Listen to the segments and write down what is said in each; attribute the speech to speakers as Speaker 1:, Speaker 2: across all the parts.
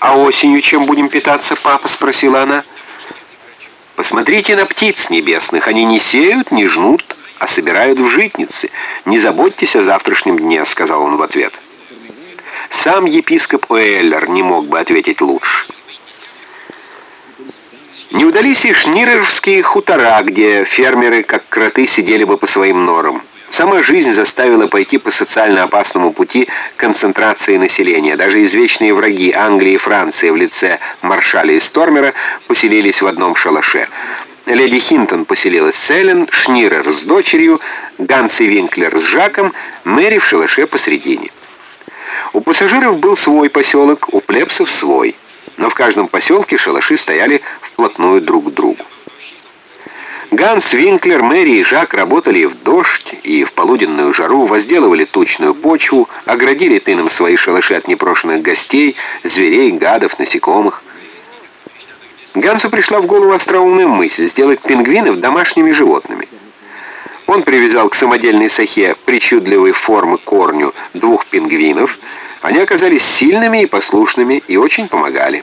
Speaker 1: «А осенью чем будем питаться, папа?» — спросила она. «Посмотрите на птиц небесных. Они не сеют, не жнут, а собирают в житницы. Не заботьтесь о завтрашнем дне», — сказал он в ответ. Сам епископ Уэллер не мог бы ответить лучше. Не удались и шнировские хутора, где фермеры, как кроты, сидели бы по своим норам. Сама жизнь заставила пойти по социально опасному пути концентрации населения. Даже извечные враги Англии и Франции в лице маршаля и Стормера поселились в одном шалаше. Леди Хинтон поселилась с Эллен, Шнирер с дочерью, Ганс и Винклер с Жаком, Мэри в шалаше посредине. У пассажиров был свой поселок, у плебсов свой. Но в каждом поселке шалаши стояли вплотную друг к другу. Ганс, Винклер, Мэри и Жак работали в дождь и в полуденную жару, возделывали тучную почву, оградили тыном свои шалаши от непрошенных гостей, зверей, гадов, насекомых. Гансу пришла в голову остроумная мысль сделать пингвинов домашними животными. Он привязал к самодельной сахе причудливой формы корню двух пингвинов. Они оказались сильными и послушными и очень помогали.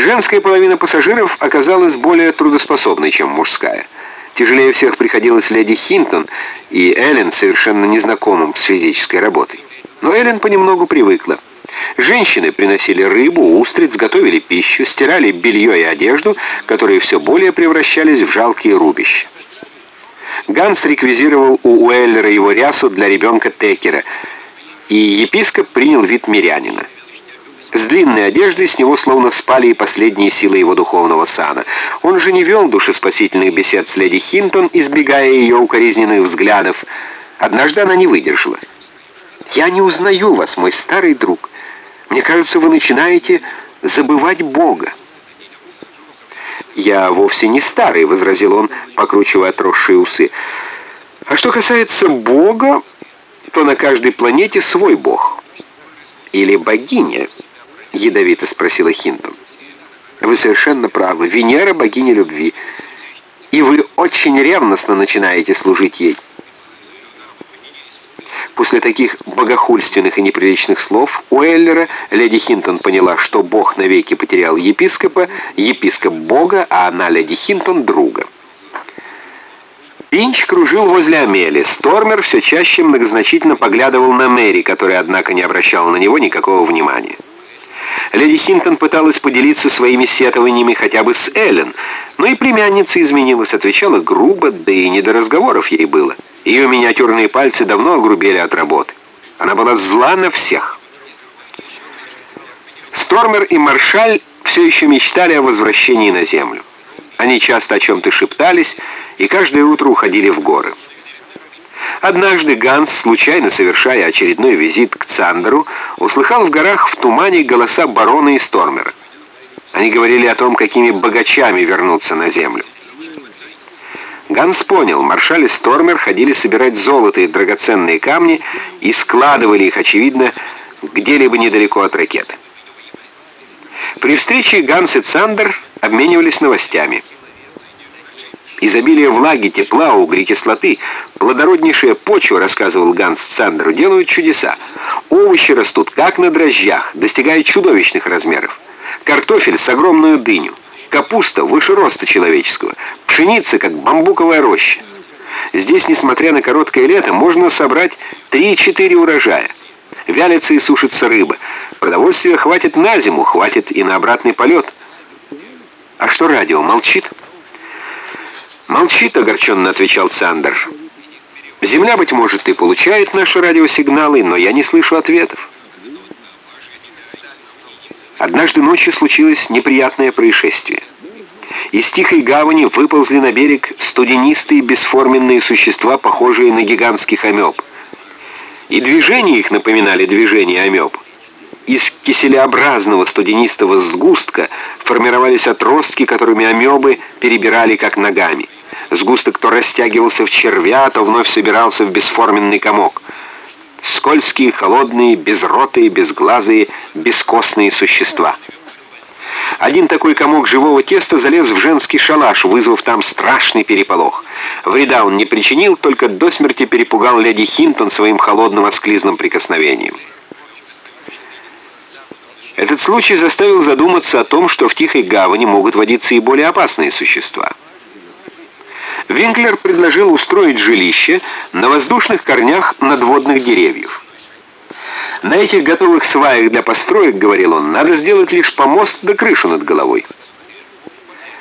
Speaker 1: Женская половина пассажиров оказалась более трудоспособной, чем мужская. Тяжелее всех приходилось леди Хинтон и Эллен, совершенно незнакомым с физической работой. Но Эллен понемногу привыкла. Женщины приносили рыбу, устриц, готовили пищу, стирали белье и одежду, которые все более превращались в жалкие рубища. Ганс реквизировал у Уэллера его рясу для ребенка Текера, и епископ принял вид мирянина. С длинной одеждой с него словно спали и последние силы его духовного сана. Он же не вел душеспасительных бесед с леди Хинтон, избегая ее укоризненных взглядов. Однажды она не выдержала. «Я не узнаю вас, мой старый друг. Мне кажется, вы начинаете забывать Бога». «Я вовсе не старый», — возразил он, покручивая отросшие усы. «А что касается Бога, то на каждой планете свой Бог. Или богиня». — ядовито спросила Хинтон. «Вы совершенно правы. Венера — богиня любви. И вы очень ревностно начинаете служить ей». После таких богохульственных и неприличных слов у Эллера леди Хинтон поняла, что Бог навеки потерял епископа, епископ Бога, а она, леди Хинтон, друга. Пинч кружил возле Амели. Стормер все чаще многозначительно поглядывал на Мэри, которая, однако, не обращала на него никакого внимания. Леди Хинтон пыталась поделиться своими сетованиями хотя бы с Эллен, но и племянница изменилась, отвечала грубо, да и не до разговоров ей было. Ее миниатюрные пальцы давно огрубели от работы. Она была зла на всех. Стормер и Маршаль все еще мечтали о возвращении на землю. Они часто о чем-то шептались и каждое утро уходили в горы. Однажды Ганс, случайно совершая очередной визит к Цандеру, услыхал в горах в тумане голоса барона и Стормера. Они говорили о том, какими богачами вернуться на землю. Ганс понял, маршаль и Стормер ходили собирать золото и драгоценные камни и складывали их, очевидно, где-либо недалеко от ракеты. При встрече Ганс и Цандер обменивались новостями – Изобилие влаги, тепла, углекислоты, плодороднейшая почва, рассказывал Ганс Цандеру, делают чудеса. Овощи растут, как на дрожжах, достигают чудовищных размеров. Картофель с огромную дыню, капуста выше роста человеческого, пшеница, как бамбуковая роща. Здесь, несмотря на короткое лето, можно собрать 3-4 урожая. Вялится и сушится рыба. Продовольствия хватит на зиму, хватит и на обратный полет. А что радио, молчит? «Молчит», — огорченно отвечал Цандер. «Земля, быть может, и получает наши радиосигналы, но я не слышу ответов». Однажды ночью случилось неприятное происшествие. Из тихой гавани выползли на берег студенистые бесформенные существа, похожие на гигантских амеб. И движения их напоминали движения амеб. Из киселеобразного студенистого сгустка формировались отростки, которыми амебы перебирали как ногами. Сгусток то растягивался в червя, то вновь собирался в бесформенный комок. Скользкие, холодные, безротые, безглазые, бескостные существа. Один такой комок живого теста залез в женский шалаш, вызвав там страшный переполох. Вреда он не причинил, только до смерти перепугал леди Хинтон своим холодным осклизным прикосновением. Этот случай заставил задуматься о том, что в Тихой Гавани могут водиться и более опасные существа. Винклер предложил устроить жилище на воздушных корнях надводных деревьев. На этих готовых сваях для построек, говорил он, надо сделать лишь помост да крышу над головой.